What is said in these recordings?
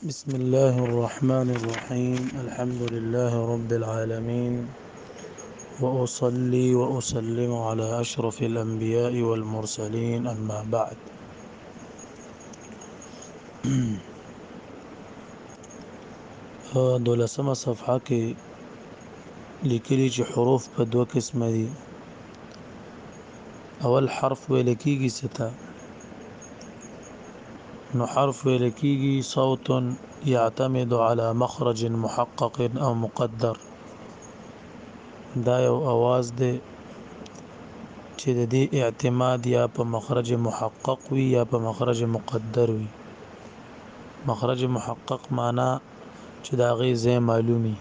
بسم الله الرحمن الرحيم الحمد لله رب العالمين وأصلي وأسلم على أشرف الأنبياء والمرسلين أما بعد سما صفحه کې لیکلي حروف بدوك اسمه دي اول حرف ویل کیږي څه ته نو حرف ویل کیږي صوت يعتمد على مخرج محقق او مقدر دا یو आवाज دی چې د دې اعتماد یا په مخرج محقق وي یا په مخرج مقدر وي مخرج محقق معنی چې د هغې ځای معلوم وي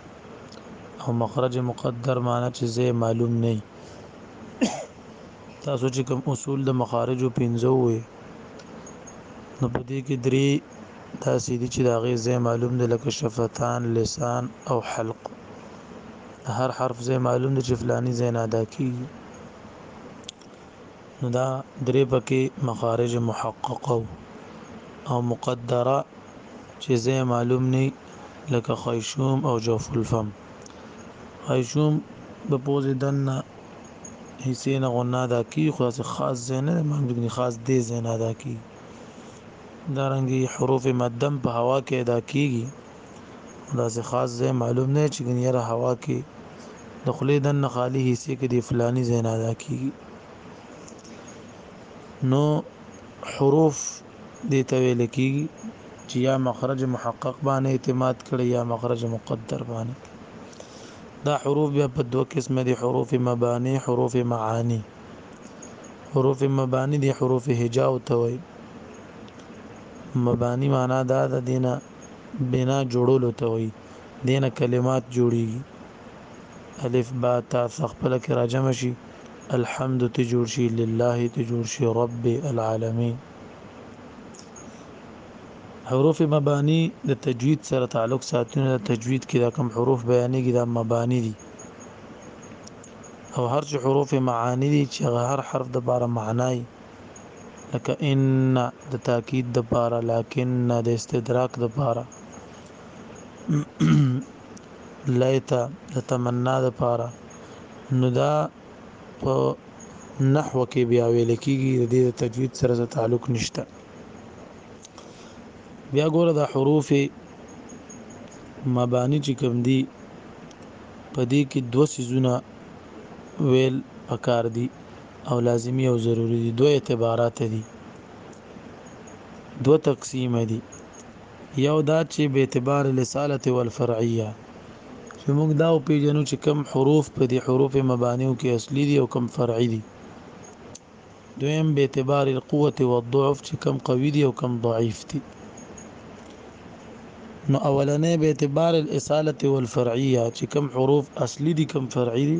او مخرج مقدر معنی چې ځای معلوم نه وي تاسو چې کوم اصول د مخارجو پنځو وي نو په دې کې درې داسې دي چې د هغې ځای معلوم دی لکه شفتان لسان او حلق هر حرف ځای معلوم دی چې فلانی ځای نه ادا کیږي نو دا درې پکې مخارج محققه او مقدره چې زه معلوم نه لکه خیشوم او جوف الفم خیشوم د پوز دنه حصے نه غنا دا کی خو داسې خاص زین نه مګنی خاص دې زین ادا کی دارنګي حروف مدم په هوا کې ادا کیږي داسې خاص ځای معلوم نه چې ګنې یاره هوا کې د خولې دننه خالي حصې کې د فلاني ځای نه ادا کېږي نو حروف دې ته ویل کېږي چې یا مخرج محقق باندې اعتماد کړي یا مخرج مقدر باندې دا حروف بیا په دوه قسمه دي حروف مبانی حروف معانی حروف مبانی دي حروف هجا او توي مبانی معنا دا د دینه بنا جوړولو ته وایي. دې نه کلمات جوړېږي. الف با تا ث خپله کې راجمع شي، الحمد ترې جوړ شي، لله ترې جوړ شي، رب العالمین. حروف مبانی د تجوید سره تعلق ساتي، نو د تجوید کې دا کوم حروف بیانېږي دا مبانی دي. او هر چې حروف معانی دي چې هغه هر حرف د باره معنای لکه ان د تاکید د پاره لکن نه د استدراک د پاره لیت د تمنا د پاره نو دا په نحو کې بیا ویل کېږي د دې تجوید سره څه تعلق نشته بیا ګوره د حروف مبانی چې کوم دي په دې کې دوه سيزونه ویل پکار دي او لازمي او ضروري دي دوه اعتبارات دي دوه تقسیم دي یو دا چې به اعتبار لسالت والفرعیه چې موږ دا او پیجنو چې کم حروف په دې حروف مبانیو کې اصلي دي او کم فرعي دي دویم به اعتبار القوه والضعف چې کم قوي دي او کم ضعیف دي نو اولنې به اعتبار الاصاله والفرعيه چې کم حروف اصلي دي کم فرعي دي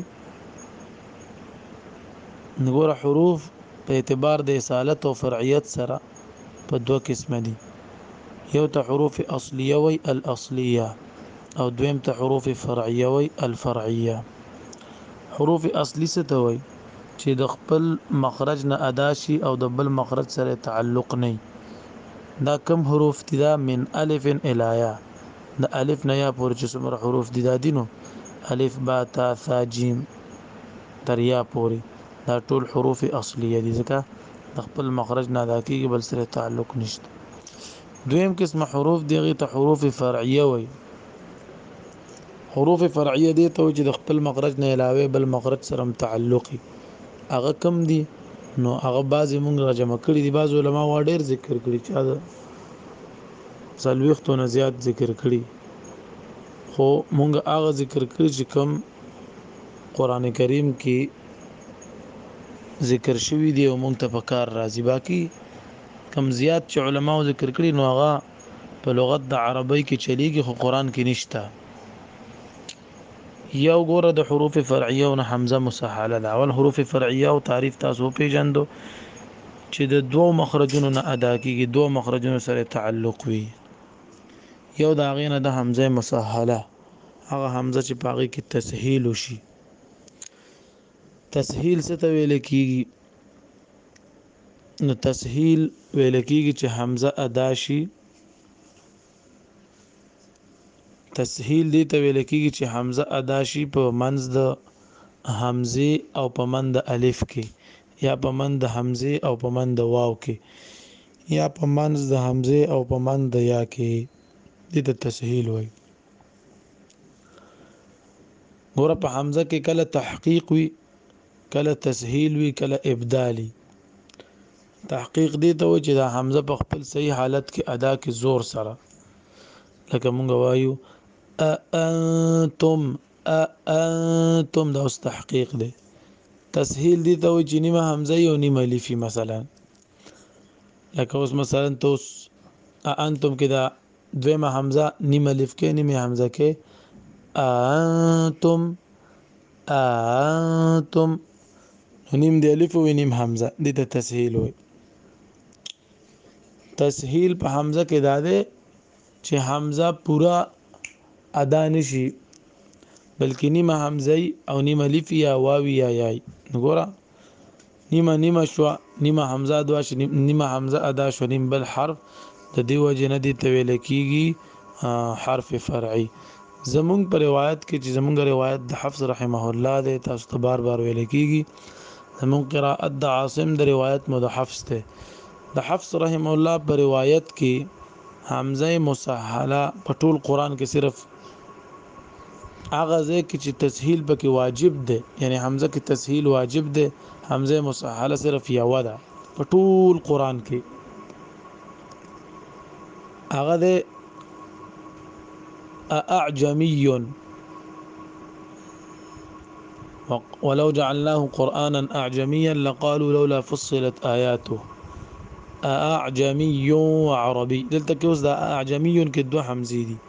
ګوره حروف په اعتبار د اصالت او فرعیت سره په دوه قسمه دي یو ته حروف اصلیه وای الاصلیه او دویم ته حروف فرعیه وای الفرعیه حروف اصلي څه ته وای چې د خپل مخرج نه ادا شي او د بل مخرج سره تعلق نه دا کم حروف دي دا من الف الى یا د الف نه یا پورې چې څومره حروف دي دا دي نو الف با تا ثا جیم تر یا پورې دا ټول حروف اصلیه دي ځکه د خپل مخرج نه ادا کیږي بل سره تعلق نشته دویم قسم حروف دغه ته حروف فرعیه وي حروف فرعیه دي ته چې د خپل مخرج نه علاوه بل مخرج سره تعلقي هغه کم دي نو هغه بعضی مونږ را جمع کړي دي بعض علما وا ډیر ذکر کړي چې دا سلوختونه زیات ذکر کړي خو مونږ هغه ذکر کړی چې کم قران کریم کې ذکر شوی دی او مونږ ته په کار راځي باقی کم زیات چې علما ذکر کړي نو هغه په لغت د عربی کې چلیږي خو قران کې نشته یو ګوره د حروف فرعیه او حمزه مسهله ده اول حروف فرعیه او تعریف تاسو پیژندو چې د دوو مخرجونو نه ادا کیږي دوه مخرجونو سره تعلق وي یو دا غینه د حمزه مسهله هغه همزه چې پاغي کې تسهیل وشي تسهیل څه ته ویل کیږي نو تسهیل ویل کیږي چې حمزه ادا شي تسهیل دې ته ویل کیږي چې حمزه ادا شي په منځ د حمزه او په منځ د الف کې یا په منځ د حمزه او په منځ د واو کې یا په منځ د حمزه او په منځ د یا کې دې ته تسهیل وایي ګوره په حمزه کې کله تحقیق وي کله تسهیل وي کله ابدالي تحقیق دی ته و چې دا حمزه په خپل صحیح حالت کې ادا کې زور سره لکه مونږ وایو ا انتم ا انتم دا اوس تحقیق دی تسهیل دی ته و چې نیمه حمزه او نیمه الف مثلا لکه اوس مثلا توس انتم کې دا دویمه حمزه نیمه الف کې نیمه حمزه کې انتم انتم نیم د الف او نیم حمزه د ته تسهیل وي تسهیل په حمزه کې دا ده چې حمزه پورا ادا نشي بلکې نیمه حمزه او نیمه الف یا واو یا یای نګورا نیمه نیمه شوه نیمه همزه ادا شو نیمه همزه ادا شو نیم بل حرف د دې وجه نه دي ته ویل کیږي حرف فرعي زمونږ په روایت کې چې زمونږ روایت د حفظ رحمه الله دی تاسو ته بار بار ویل کیږي زمونږ قرائت د عاصم د روایت مو د حفظ ته د حفظ رحمه الله په روایت کې حمزه مسهله په ټول قران کې صرف هغه ځای کې چې تسهیل پکې واجب دی یعنی حمزه کې تسهیل واجب دی حمزه مسهله صرف یو ده په ټول قران کې هغه ده اعجمی ولو جعلناه قرانا اعجميا لقالوا لولا فصلت اياته اعجمي وعربي دلته کې اوس دا اعجمي کې دوه حمزه دي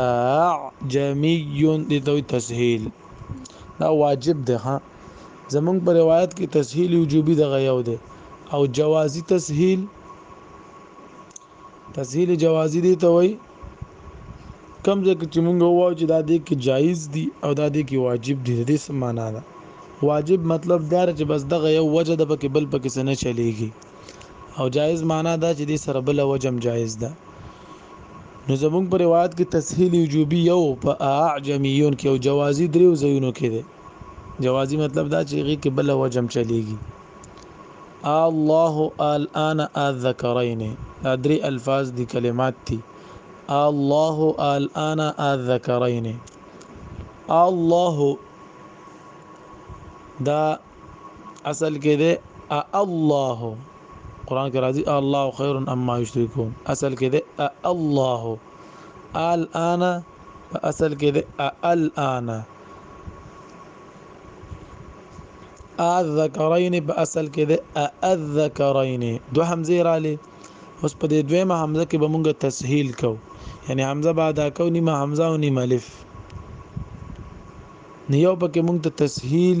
اعجمي دې ته تسهیل دا واجب ده ها زمونږ په روایت کې تسهیل وجوبي دغه یو ده او جوازي تسهیل تسهیل جوازي دې ته وایي کم ځکه چې مونږ وایو چې دا دې کې جایز دي او دا دې کې واجب دي دې سمانا ده واجب مطلب دا چې بس دغه یو وجه د پکې بل پکې سنه چلیږي او جائز معنا دا چې دې سره بل وجم جائز ده نو زمونږ په روایت کې تسهیل وجوبي یو په اعجمیون کې او جوازي دریو ځایونو کې دی جوازي مطلب دا چې غي کې بل وجم چلیږي الله الان الذکرین دا درې الفاظ دي کلمات دي الله الان الذکرین الله دا اصل کې ده الله قران کې راځي الله خير اما يشركون اصل کې ده الله الان اصل کې ده الان الذکرین په اصل کې ده الذکرین دو حمزه را لې اوس په دې دویمه حمزه کې به مونږه تسهیل کو یعنی حمزه به ادا کو نیمه حمزه او نیمه الف نیو پکې مونږ ته تسهیل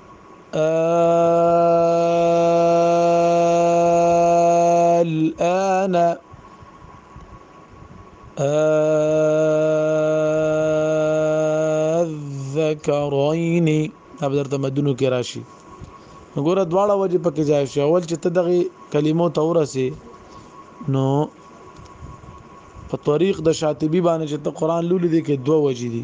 الآن الذکرین دا به درته مدونو کې راشي وګوره دواړه وجه پکې ځای شي اول چې ته دغه کلمو ته ورسې نو په طریق د شاطبی باندې چې ته قران لولې دي کې دوه وجې دي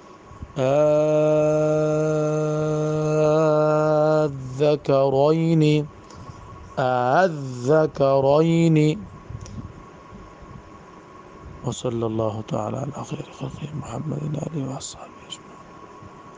الذكرين الذكرين وصلى الله تعالى على خير خلقه محمد آله وصحبه